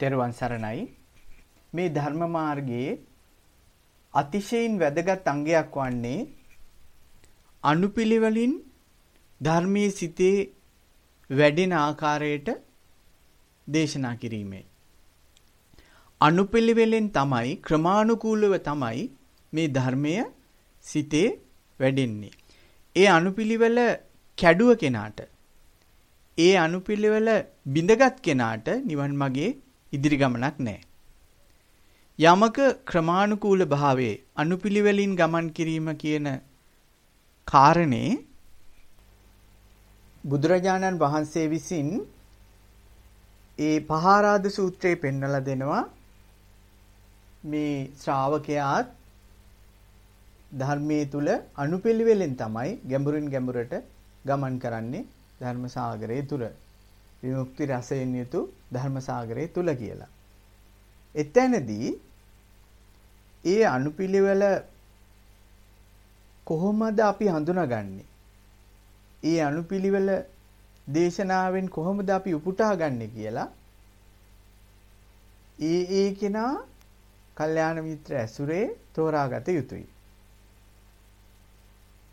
තෙරුවන් සරණයි. මේ ධර්ම මාර්ගයේ අතිශයින් වැදගත් අංගයක් වන්නේ අනුපිළිවෙලින් ධර්මයේ සිටේ වැඩෙන ආකාරයට දේශනා කිරීමයි. අනුපිළිවෙලෙන් තමයි ක්‍රමානුකූලව තමයි මේ ධර්මය සිතේ වැඩෙන්නේ. ඒ අනුපිළිවෙල කැඩුව කෙනාට ඒ අනුපිළිවෙල බිඳගත් කෙනාට නිවන් මාගේ ඉදිරි ගමනක් නැහැ. යමක ක්‍රමානුකූල භාවයේ අනුපිළිවෙලින් ගමන් කිරීම කියන කාරණේ බුදුරජාණන් වහන්සේ විසින් ඒ පහාරාද සූත්‍රයේ පෙන්වලා දෙනවා මේ ශ්‍රාවකයාත් ධර්මයේ තුල අනුපිළිවෙලෙන් තමයි ගැඹුරින් ගැඹුරට ගමන් කරන්නේ ධර්ම සාගරයේ තුල විමුක්ති රසයෙන් යුතු ධර්ම සාගරයේ තුල කියලා. එතැනදී ඒ අනුපිළිවෙල කොහොමද අපි හඳුනාගන්නේ? ඒ අනුපිළිවෙල දේශනාවෙන් කොහොමද අපි උපුටා ගන්නෙ කියලා ඒ ඒ කෙනා කල්යාණ මිත්‍ර ඇසුරේ තෝරාගත යුතුයි.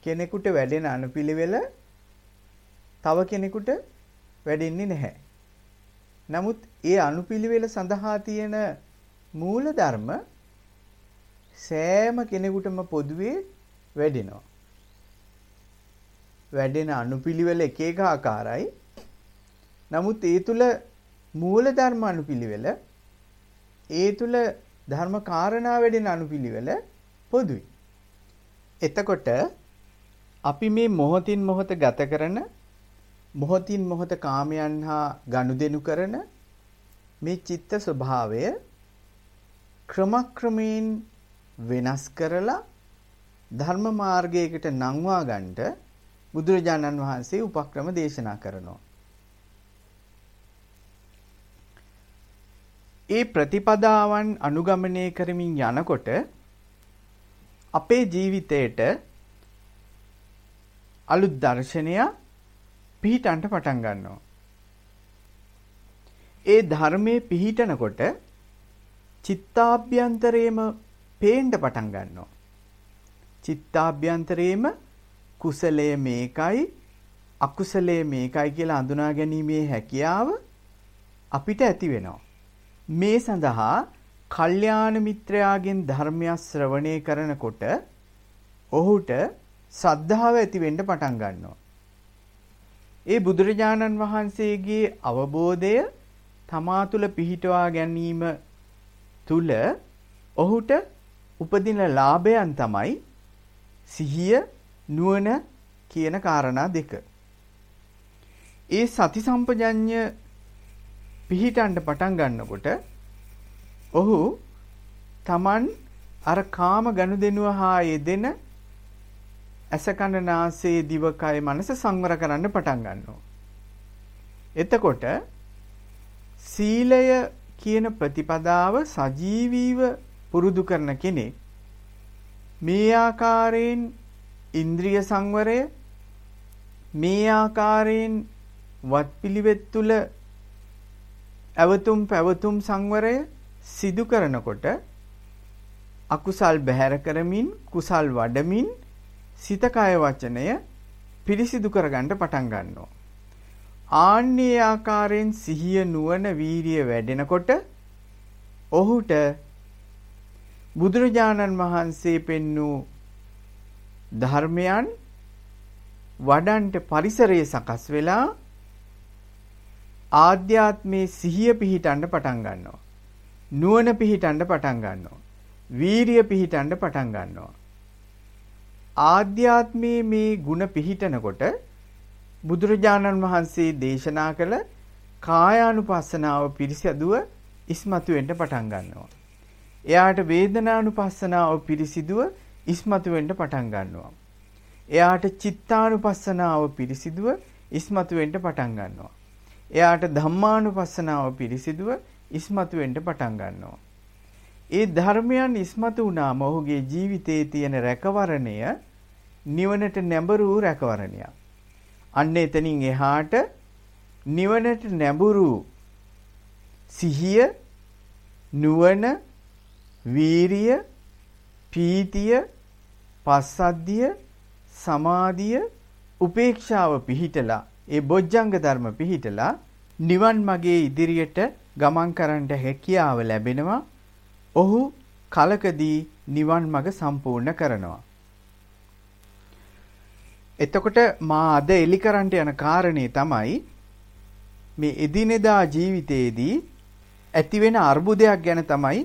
කෙනෙකුට වැඩෙන අනුපිළිවෙල තව කෙනෙකුට වැඩෙන්නේ නැහැ. නමුත් ඒ අනුපිළිවෙල සඳහා තියෙන මූල ධර්ම සෑම කෙනෙකුටම පොදුවේ වැඩෙනවා. වැඩෙන අනුපිළිවෙල එක එක ආකාරයි. නමුත් ඒ තුල මූල ධර්ම අනුපිළිවෙල ඒ තුල ධර්ම කාරණා වැඩෙන අනුපිළිවෙල පොදුයි. එතකොට අපි මේ මොහොතින් මොහොත ගත කරන මොහොතින් මොහොත කාමයන් හා ගනුදෙනු කරන මේ චිත්ත ස්වභාවය ක්‍රමක්‍රමයෙන් වෙනස් කරලා ධර්ම මාර්ගයකට නංවා ගන්නට බුදුරජාණන් වහන්සේ උපක්‍රම දේශනා කරනවා. ඒ ප්‍රතිපදාවන් අනුගමනය කරමින් යනකොට අපේ ජීවිතයට අලුත් දර්ශනයක් පිහිටන්ට පටන් ගන්නවා. ඒ ධර්මයේ පිහිටනකොට චිත්තාභ්‍යන්තරේම පේන්න පටන් ගන්නවා. චිත්තාභ්‍යන්තරේම කුසලය මේකයි අකුසලය මේකයි කියලා අඳුනා ගැනීමේ හැකියාව අපිට ඇති වෙනවා. මේ සඳහා කල්යාණ මිත්‍රයාගෙන් ධර්මය ශ්‍රවණය කරනකොට ඔහුට සද්ධාව ඇති වෙන්න පටන් ගන්නවා. ඒ බුදුරජාණන් වහන්සේගේ අවබෝධය තමා තුළ පිහිටවා ගැනීම තුල ඔහුට උපදින ලාභයන් තමයි සිහිය නුවණ කියන காரணා දෙක. ඒ සති සම්පජඤ්ඤ පිහිටන්න පටන් ගන්නකොට ඔහු Taman අර කාම ගනුදෙනුව හා යෙදෙන ඇස කන නාසය දිවකය මනස සංවර කරන්න පටන් ගන්නවා. එතකොට සීලය කියන ප්‍රතිපදාව සජීවීව පුරුදු කරන කෙනෙක් මේ ආකාරයෙන් ඉන්ද්‍රිය සංවරය මේ ආකාරයෙන් වත්පිළිවෙත් තුල ඇවතුම් පැවතුම් සංවරය සිදු කරනකොට අකුසල් බැහැර කරමින් කුසල් වඩමින් සිත කය වචනය පිරිසිදු කරගන්න පටන් ගන්නවා. ආන්නේ ආකාරයෙන් සිහිය නුවණ වීරිය වැඩෙනකොට ඔහුට බුදුරජාණන් වහන්සේ පෙන්වූ ධර්මයන් වඩන්ට පරිසරයේ සකස් වෙලා ආධ්‍යාත්මයේ සිහිය පිහිටන්න පටන් ගන්නවා. නුවණ පිහිටන්න පටන් ගන්නවා. වීරිය පිහිටන්න පටන් ගන්නවා. ආධ්‍යාත්මයේ මේ ಗುಣ පිහිටනකොට බුදුරජාණන් වහන්සේ දේශනා කළ කායානුපස්සනාව පිරිසිදුව ඉස්මතු වෙන්න පටන් ගන්නවා. එයාට වේදනානුපස්සනාව පිරිසිදුව ඉස්මතු වෙන්න පටන් ගන්නවා. එයාට චිත්තානුපස්සනාව පිරිසිදුව ඉස්මතු වෙන්න පටන් ගන්නවා. එයාට ධම්මානුපස්සනාව පිරිසිදුව ඉස්මතු වෙන්න පටන් ගන්නවා. ඒ ධර්මයන් ඉස්මතු වුණාම ඔහුගේ ජීවිතයේ තියෙන රැකවරණය නිවනට නැඹුරු රැකවරණයක්. අන්න එතනින් එහාට නිවනට නැඹුරු සිහිය නුවණ, වීරිය, පීතිය, පස්සද්ධිය, සමාධිය, උපේක්ෂාව පිහිටලා ඒ බොජ්ජංග ධර්ම පිහිටලා නිවන් මගේ ඉදිරියට ගමන් කරන්නට හැකියාව ලැබෙනවා. ඔහු කලකදී නිවන් මඟ සම්පූර්ණ කරනවා. එතකොට මා අද එලි කරන්නට යන කාරණේ තමයි මේ එදිනෙදා ජීවිතයේදී ඇතිවෙන අර්බුදයක් ගැන තමයි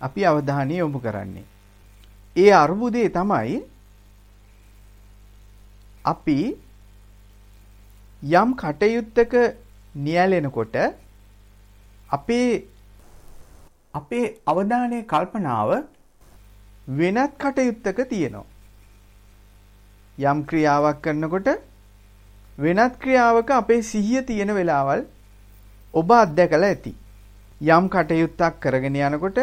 අපි අවධානය යොමු කරන්නේ. ඒ අර්බුදේ තමයි අපි යම් කටයුත්තක නියැලෙනකොට අපේ අපේ අවධානයේ කල්පනාව වෙනත් කටයුත්තක තියෙනවා. යම් ක්‍රියාවක් කරනකොට වෙනත් ක්‍රියාවක අපේ සිහිය තියෙන වෙලාවල් ඔබ අත්දැකලා ඇති. යම් කටයුත්තක් කරගෙන යනකොට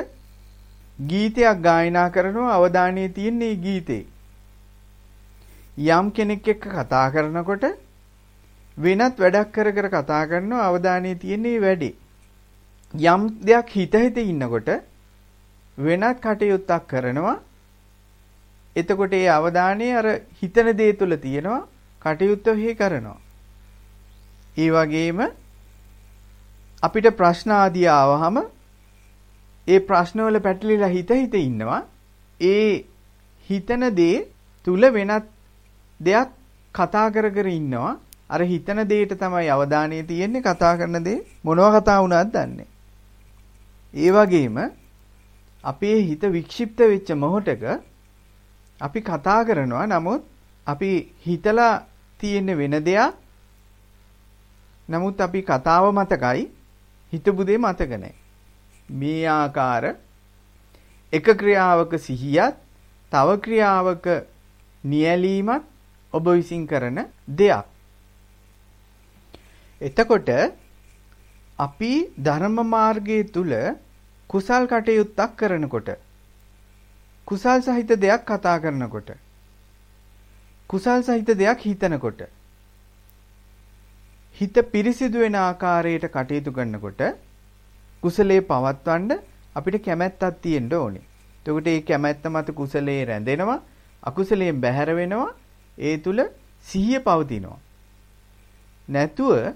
ගීතයක් ගායනා කරනවා අවධානයේ තියෙන්නේ ගීතේ. යම් කෙනෙක් එක්ක කතා කරනකොට වෙනත් වැඩක් කර කර කතා කරනවා අවධානයේ තියෙන්නේ වැඩේ. යම් දෙයක් හිත හිත ඉන්නකොට වෙනත් කටයුත්තක් කරනවා එතකොට ඒ අවධානය අර හිතන දේ තුල තියෙනවා කටයුත්ත හේ කරනවා. ඒ වගේම අපිට ප්‍රශ්න ආදී ආවහම ඒ ප්‍රශ්නවල පැටලිලා හිත හිත ඉන්නවා. ඒ හිතන දේ තුල වෙනත් දෙයක් කතා කර කර ඉන්නවා. අර හිතන දෙයට තමයි අවධානය තියෙන්නේ කතා කරන දේ මොනවා කතා වුණාද දන්නේ. ඒ වගේම අපේ හිත වික්ෂිප්ත වෙච්ච මොහොතක අපි කතා කරනවා. නමුත් අපි හිතලා තියෙන වෙන දෙයක්. නමුත් අපි කතාව මතකයි. හිතපු දේ මතක මේ ආකාර එක ක්‍රියාවක සිහියත් තව ක්‍රියාවක නියැලීමත් ඔබ විසින් කරන දෙයක්. එතකොට අපි ධර්ම මාර්ගයේ තුල කුසල් කටයුත්තක් කරනකොට කුසල් සහිත දෙයක් කතා කරනකොට කුසල් සහිත දෙයක් හිතනකොට හිත පිරිසිදු වෙන ආකාරයට කටයුතු කරනකොට කුසලයේ පවත්වන්න අපිට කැමැත්තක් තියෙන්න ඕනේ. එතකොට මේ කැමැත්ත මත කුසලයේ රැඳෙනවා, අකුසලයෙන් බැහැර වෙනවා, ඒ තුල සිහිය පවතිනවා. නැතුව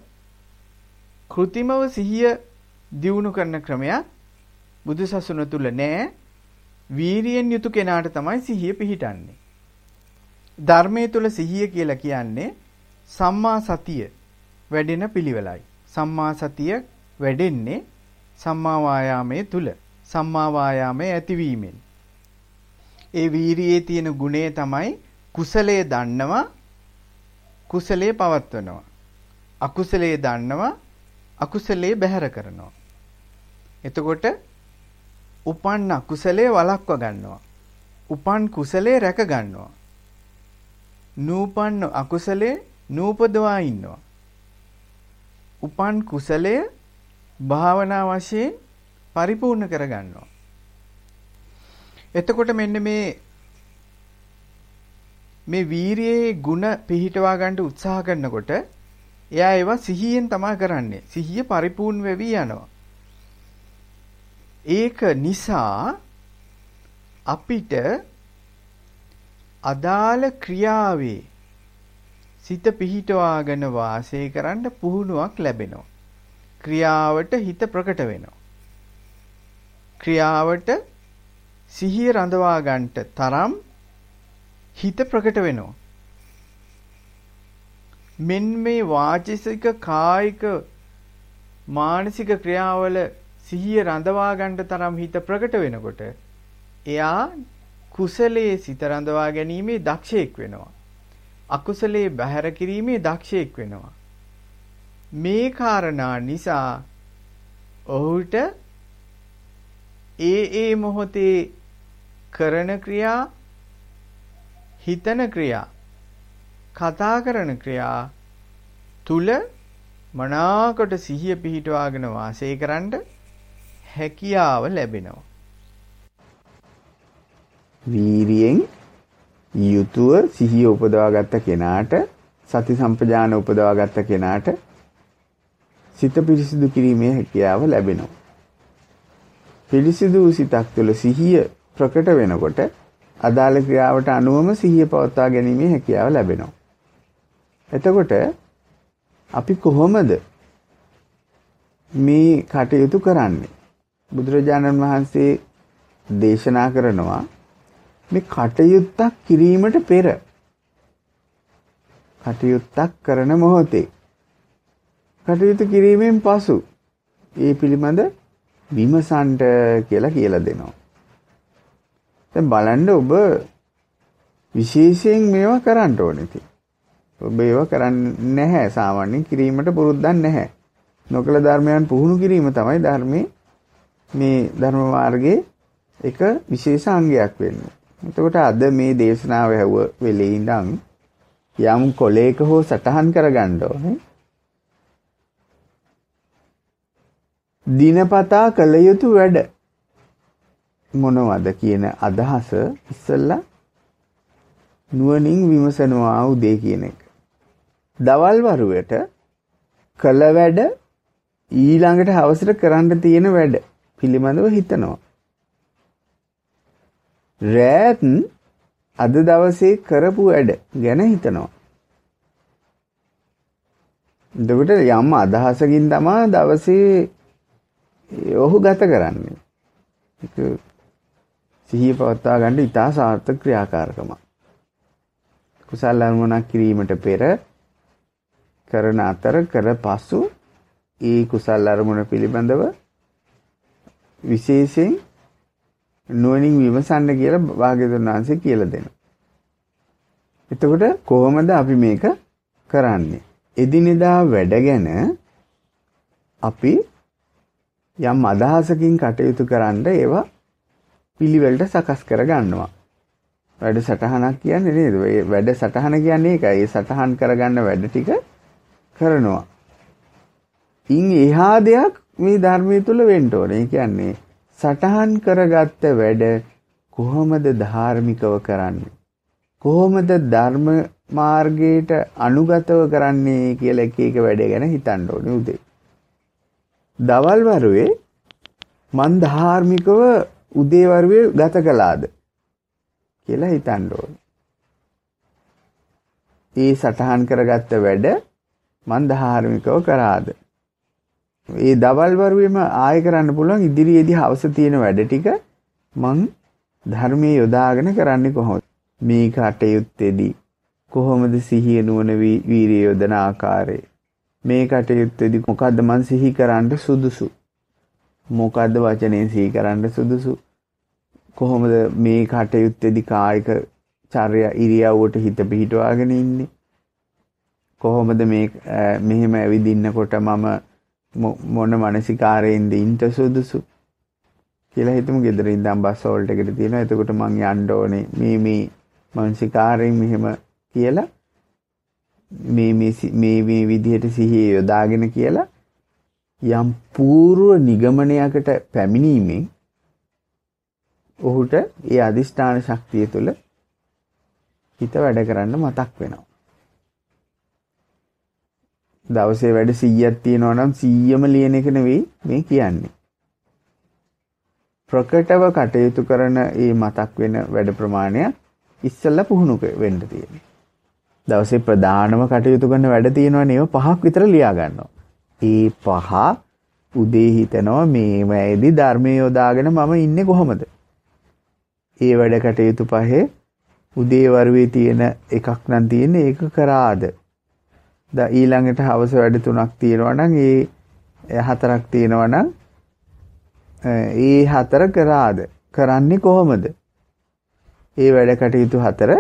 කෘතිමව සිහිය දියුණු කරන ක්‍රමයක් බුදුසසුන තුල නෑ. වීරියෙන් යුතු කෙනාට තමයි සිහිය පිහිටන්නේ. ධර්මයේ තුල සිහිය කියලා කියන්නේ සම්මා සතිය වැඩෙන පිළිවෙලයි. සම්මා සතිය වැඩෙන්නේ සම්මා වායාමයේ තුල. සම්මා වායාමයේ ඇතිවීමෙන්. ඒ වීරියේ තියෙන ගුණය තමයි කුසලයේ දන්නවා කුසලයේ පවත්වනවා. අකුසලයේ දන්නවා අකුසලයේ බැහැර කරනවා. එතකොට උපන් අකුසලයේ වළක්ව ගන්නවා. උපන් කුසලයේ රැක ගන්නවා. නූපන් අකුසලයේ නූපදවා ඉන්නවා. උපන් කුසලය භාවනා වශයෙන් පරිපූර්ණ කර ගන්නවා. එතකොට මෙන්න මේ මේ වීරියේ ಗುಣ පිහිටවා ගන්න උත්සාහ කරනකොට එයා ඒවා සිහියෙන් තමයි කරන්නේ. සිහිය පරිපූර්ණ වෙවි යනවා. ඒක නිසා අපිට අදාළ ක්‍රියාවේ සිත පිහිටවාගෙන වාසය කරන්න පුහුණුවක් ලැබෙනවා. ක්‍රියාවට හිත ප්‍රකට වෙනවා. ක්‍රියාවට සිහිය රඳවා ගන්නට තරම් හිත ප්‍රකට වෙනවා. මෙන් මේ වාචික කායික මානසික ක්‍රියාවල සිහිය රඳවා ගන්න තරම් හිත ප්‍රකට වෙනකොට එයා කුසලයේ සිත රඳවා ගැනීමේ දක්ෂයෙක් වෙනවා. අකුසලයේ බැහැර කිරීමේ දක්ෂයෙක් වෙනවා. මේ කාරණා නිසා ඔහුට ඒ ඒ මොහොතේ කරන ක්‍රියා හිතන ක්‍රියා කතා කරන ක්‍රියා තුල මනාකොට සිහිය පිහිටවාගෙන වාසය කරන්න හැකියාව ලැබෙනවා. වීරියෙන් යුතුව සිහිය උපදවාගත්ත කෙනාට සති සම්පජාන උපදවාගත්ත කෙනාට සිත පිරිසිදු කිරීමේ හැකියාව ලැබෙනවා. පිරිසිදු සිතක් තුළ සිහිය ප්‍රකට වෙනකොට අදාළ ක්‍රියාවට අනුවම සිහිය පවත්වා ගැනීමේ හැකියාව ලැබෙනවා. එතකොට අපි කොහොමද මේ කටයුතු කරන්නේ? බුදුරජාණන් වහන්සේ දේශනා කරනවා මේ කටයුත්තක් කිරීමට පෙර කටයුත්තක් කරන මොහොතේ කටයුතු කිරීමෙන් පසු ඒ පිළිබඳ විමසන්ට කියලා කියලා දෙනවා. දැන් බලන්න ඔබ විශේෂයෙන් මේවා කරන්න ඕනේ ඉතින්. ඔබ ඒවා කරන්නේ නැහැ සාමාන්‍යයෙන් කිරීමට පුරුද්දක් නැහැ. නොකල ධර්මයන් පුහුණු කිරීම තමයි ධර්මයේ මේ ධර්ම මාර්ගයේ එක විශේෂ අංගයක් වෙන්නේ. එතකොට අද මේ දේශනාව ඇහුව වෙලේ ඉඳන් යම් කොලේක හෝ සටහන් කරගන්න ඕනේ. දිනපතා කළ යුතු වැඩ මොනවද කියන අදහස ඉස්සෙල්ලා නුවණින් විමසනවා උදේ කියන එක. දවල් වරුවට කළ වැඩ ඊළඟට හවසට කරන්න තියෙන වැඩ පිළිබඳව හිතනවා. රෑත් අද දවසේ කරපු වැඩ ගැන හිතනවා. එතකොට යම් අදහසකින් තමයි දවසේ ඔහු ගත කරන්නේ. ඒක සිහිය පවත්වා ගන්න ඉතා සාර්ථක ක්‍රියාකාරකමක්. කුසල අනුමනක් කිරීමට පෙර කරන අතර කර පසු ඒ කුසල් අරමුණ පිළිබඳව විශේෂයෙන් නුවණින් විමසන්න කියලා භාග්‍යවතුන් වහන්සේ කියලා දෙනවා. එතකොට කොහොමද අපි මේක කරන්නේ? එදිනෙදා වැඩ ගැන අපි යම් අදහසකින් කටයුතු කරන්න ඒවා පිළිවෙලට සකස් කර ගන්නවා. වැඩ සටහනක් කියන්නේ නේද? ඒ වැඩ සටහන කියන්නේ ඒකයි. ඒ සටහන් කරගන්න වැඩ ටික කරනවා. ඉන් එහා දෙයක් මේ ධර්මයේ තුල වෙන්න ඕනේ. ඒ කියන්නේ සටහන් කරගත්ත වැඩ කොහොමද ධාර්මිකව කරන්නේ? කොහොමද ධර්ම මාර්ගයට අනුගතව කරන්නේ කියලා එක එක වැඩ ගැන හිතන්න ඕනේ උදේ. දවල් වරුවේ මන් ධාර්මිකව උදේවරුවේ ගත කළාද කියලා හිතන්න ඕනේ. ඒ සටහන් කරගත්ත වැඩ මන් ධාර්මිකව කරාද? ඒ දවල් වරුවේම ආයෙ කරන්න පුළුවන් ඉදිරියේදී හවස තියෙන වැඩ ටික මං ධර්මයේ යොදාගෙන කරන්නේ කොහොමද? මේ කටයුත්තේදී කොහොමද සිහිය නුවණ වීරිය යොදන ආකාරය? මේ කටයුත්තේදී මොකද්ද මං සිහි කරන්න සුදුසු? මොකද්ද වචනේ සිහි කරන්න සුදුසු? කොහොමද මේ කටයුත්තේදී කායික චර්ය ඉරියව්වට හිත පිහිටවාගෙන ඉන්නේ? කොහොමද මේ මෙහෙම ඇවිදින්නකොට මම මොන මානසිකාරයෙන්ද ඉන්න සුදුසු? කියලා හිතමු. ගෙදර ඉඳන් බස් හෝල්ට් එකට තියෙනවා. එතකොට මං යන්න ඕනේ. මේ මේ මානසිකාරයෙන් මෙහෙම කියලා මේ මේ මේ මේ විදිහට සිහිය යොදාගෙන කියලා යම් పూర్ව නිගමනයකට පැමිණීමෙන් ඔහුට ඒ අදිෂ්ඨාන ශක්තිය තුළ හිත වැඩ කරන්න මතක් වෙනවා. දවසේ වැඩ 100ක් තියෙනවා නම් 100ම ලියන එක නෙවෙයි මේ කියන්නේ. ප්‍රකටව කටයුතු කරන ඒ මතක් වෙන වැඩ ප්‍රමාණය ඉස්සෙල්ලා පුහුණු වෙන්න තියෙනවා. දවසේ ප්‍රධානම කටයුතු කරන වැඩ තියෙනවනේ ඒව පහක් විතර ලියා ගන්නවා. ඒ පහ උදේ හිතනවා මේ වැයේදී ධර්මයේ යොදාගෙන මම ඉන්නේ කොහොමද? ඒ වැඩ කටයුතු පහේ උදේ වරුවේ තියෙන එකක් නම් තියෙන්නේ ඒක කරාද? ද ඊළඟට හවස වැඩ තුනක් තියෙනවා නම් ඒ හතරක් තියෙනවා නම් ඒ හතර කරාද? කරන්නේ කොහොමද? ඒ වැඩ කටයුතු හතර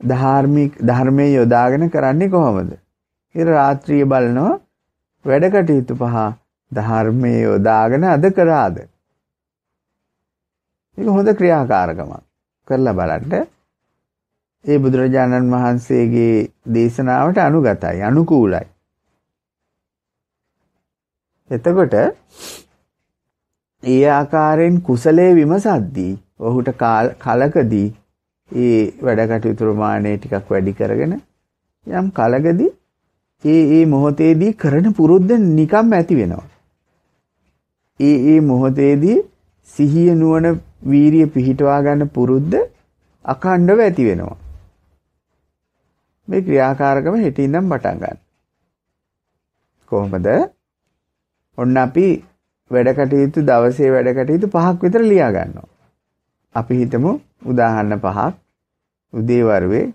ධාර්මික ධර්මයේ යොදාගෙන කරන්නේ කොහොමද? ඊට රාත්‍රියේ බලනවා වැඩ කටයුතු පහ ධර්මයේ යොදාගෙන අද කරාද? මේක හොඳ ක්‍රියාකාරකමක්. කරලා බලන්න. ඒ බුදුරජාණන් වහන්සේගේ දේශනාවට අනුගතයි, අනුකූලයි. එතකොට ඒ ආකාරයෙන් කුසලයේ විමසද්දී ඔහුට කලකදී ඒ වැඩ කටයුතු ප්‍රමාණය ටිකක් වැඩි කරගෙන යම් කලකදී ඒ ඒ මොහොතේදී කරන පුරුද්ද නිකම්ම ඇති වෙනවා. ඒ ඒ මොහොතේදී සිහිය නුවණ වීරිය පිහිටවා ගන්න පුරුද්ද අඛණ්ඩව ඇති වෙනවා. මේ ක්‍රියාකාරකම හෙටින් ඉඳන් පටන් ගන්න. කොහොමද? ඔන්න අපි වැඩ කටයුතු දවසේ වැඩ කටයුතු පහක් විතර ලියා ගන්නවා. අපි හිතමු උදාහරණ පහක් උදේ වරුවේ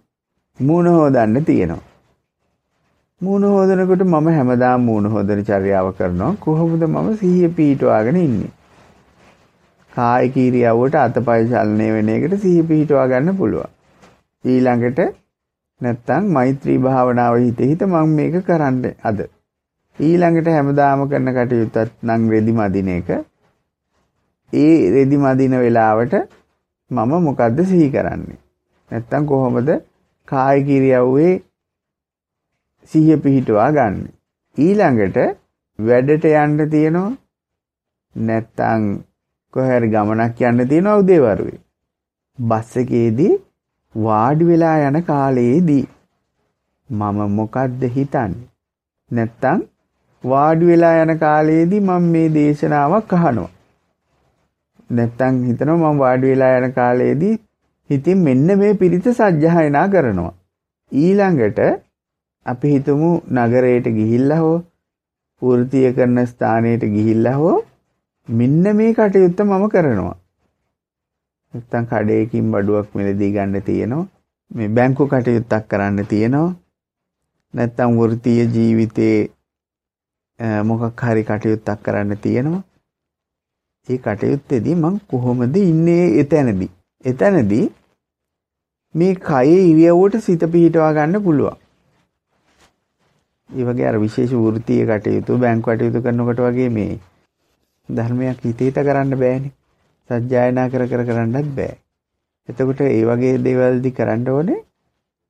මූණ හොදන්න තියෙනවා. මූණ හොදනකොට මම හැමදාම මූණ හොදන චර්යාව කරනවා. කොහොමද මම සිහිය පිහිටවාගෙන ඉන්නේ? කායික ඉරියව්වට අතපය චලනය වෙන එකට සිහිය පිහිටවා ගන්න පුළුවන්. ඊළඟට නැත්තම් මෛත්‍රී භාවනාව හිත හිත මම මේක කරන්න අද. ඊළඟට හැමදාම කරන කටයුත්තත් නම් රෙදි මදින එක. ඒ රෙදි මදින වෙලාවට මම මොකද්ද සිහි කරන්නේ? නැත්තම් කොහොමද කාය කිරියව්වේ සිහිය පිහිටවා ගන්න. ඊළඟට වැඩට යන්න තියෙනවා. නැත්තම් කොහේ හරි ගමනක් යන්න තියෙනවා උදේවරුේ. බස් එකේදී වාඩි වෙලා යන කාලයේදී මම මොකද්ද හිතන්නේ? නැත්තම් වාඩි වෙලා යන කාලයේදී මම මේ දේශනාවක් අහනවා. නැත්තම් හිතනවා මම වාඩි වෙලා යන කාලයේදී හිතින් මෙන්න මේ පිරිත සජ්ජායනා කරනවා. ඊළඟට අපි හිතමු නගරයට ගිහිල්ලා හෝ වෘත්තීය කරන ස්ථානයට ගිහිල්ලා හෝ මෙන්න මේ කටයුත්ත මම කරනවා. නැත්තම් කඩේකින් බඩුවක් මිලදී ගන්න තියෙනවා. මේ බැංකු කටයුත්තක් කරන්න තියෙනවා. නැත්තම් වෘත්තීය ජීවිතේ මොකක් හරි කටයුත්තක් කරන්න තියෙනවා. ඒ කටයුත්තේදී මං කොහොමද ඉන්නේ එතනදී? එතනදී මේ කයේ ඉරියව්වට සිත පිහිටවා ගන්න පුළුවන්. ඒ වගේ අර විශේෂ වෘත්තීය කටයුතු බැංකු කටයුතු කරනකොට වගේ මේ ධර්මයක් හිතේත කරන්න බෑනේ. සජ්ජායනා කර කර කරන්නත් බෑ. එතකොට ඒ වගේ දේවල්දි කරන්න ඕනේ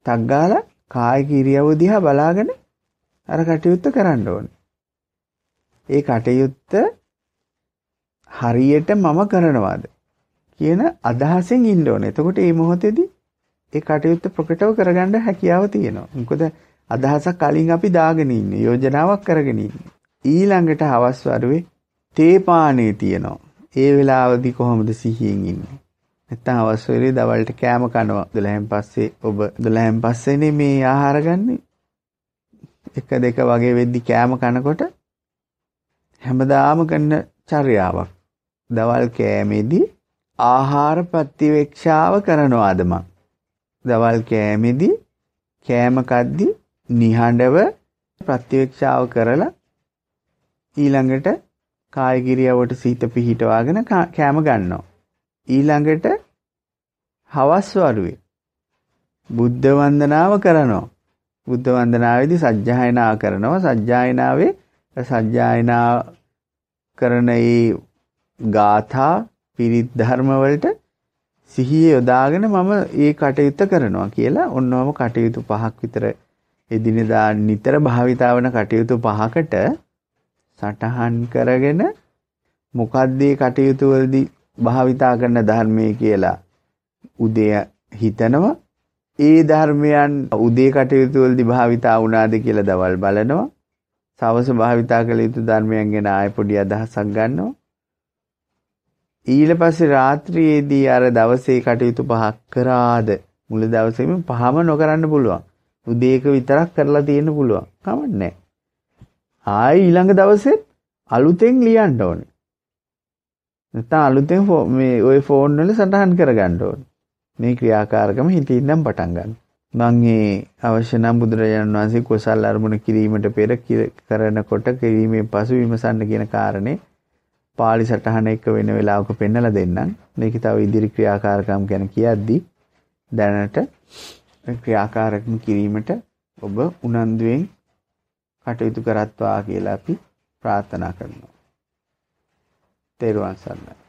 ටක් ගාලා කායික ඉරියව්ව දිහා බලාගෙන අර කටයුත්ත කරන්න ඕනේ. ඒ කටයුත්ත හරියට මම කරනවාද කියන අදහසෙන් ඉන්න ඕනේ. එතකොට මේ මොහොතේදී ඒ කටයුත්ත ප්‍රකටව කරගන්න හැකියාව තියෙනවා. මොකද අදහසක් කලින් අපි දාගෙන ඉන්නේ, යෝජනාවක් කරගෙන ඉන්නේ. ඊළඟට හවස් වරුවේ තේපානේ තියෙනවා. ඒ වෙලාවදී කොහොමද සිහියෙන් ඉන්නේ? නැත්තම් අවස් වෙලේ දවල්ට කෑම කනවා 12න් පස්සේ ඔබ 12න් පස්සේනේ මේ ආහාර ගන්නෙ. එක දෙක වගේ වෙද්දි කෑම කනකොට හැමදාම කරන චර්යාවක්. දවල් කෑමේදී ආහාර ප්‍රතිවේක්ෂාව කරනවාද මං? දවල් කෑමේදී කෑම කද්දි නිහඬව ප්‍රතිවේක්ෂාව කරලා ඊළඟට කාය කිරියවට සිත පිහිටවාගෙන කෑම ගන්නවා. ඊළඟට හවස් වරුවේ බුද්ධ වන්දනාව කරනවා. බුද්ධ වන්දනාවේදී සජ්ජායනා කරනවා. සජ්ජායනාවේ සජ්ජායනා කරන ඒ ගාථා පිරිත් ධර්ම වලට සිහිය යොදාගෙන මම ඒ කටයුත්ත කරනවා කියලා ඔන්නෝම කටයුතු පහක් විතර එදිනෙදා නිතර භාවිතා වන කටයුතු පහකට සටහන් කරගෙන මොකද්ද මේ කටයුතු වලදී භාවිතා කරන ධර්මයේ කියලා උදේ හිතනවා. ඒ ධර්මයන් උදේ කටයුතු වලදී භාවිතා වුණාද කියලා දවල් බලනවා. සවස භාවිතා කළ යුතු ධර්මයන් ගැන ආයෙ පොඩි අදහසක් ගන්නවා. ඊට පස්සේ රාත්‍රියේදී අර දවසේ කටයුතු පහක් කරාද මුල දවසේම පහම නොකරන්න පුළුවන්. උදේක විතරක් කරලා තියෙන්න පුළුවන්. කමක් නැහැ ආයි ඊළඟ දවසෙත් අලුතෙන් ලියන්න ඕනේ. නැත්නම් අලුතෙන් මේ ওই ෆෝන් වල සටහන් කරගන්න ඕනේ. මේ ක්‍රියාකාරකම හිතින්නම් පටන් ගන්න. මම මේ අවශ්‍ය නම් බුදුරජාණන් වහන්සේ කුසල් අරමුණ කිරීමට පෙර කරනකොට කිරීමේ පසු විමසන්න කියන කාරණේ පාලි සටහන එක වෙන වෙලාවක පෙන්නලා දෙන්නම්. මේක තව ඉදිරි ක්‍රියාකාරකම් ගැන කියද්දි දැනට ක්‍රියාකාරකම් කිරීමට ඔබ උනන්දුවෙන් කටයුතු කරත්වා කියලා අපි ප්‍රාර්ථනා කරනවා. තෙරුවන් සරණයි.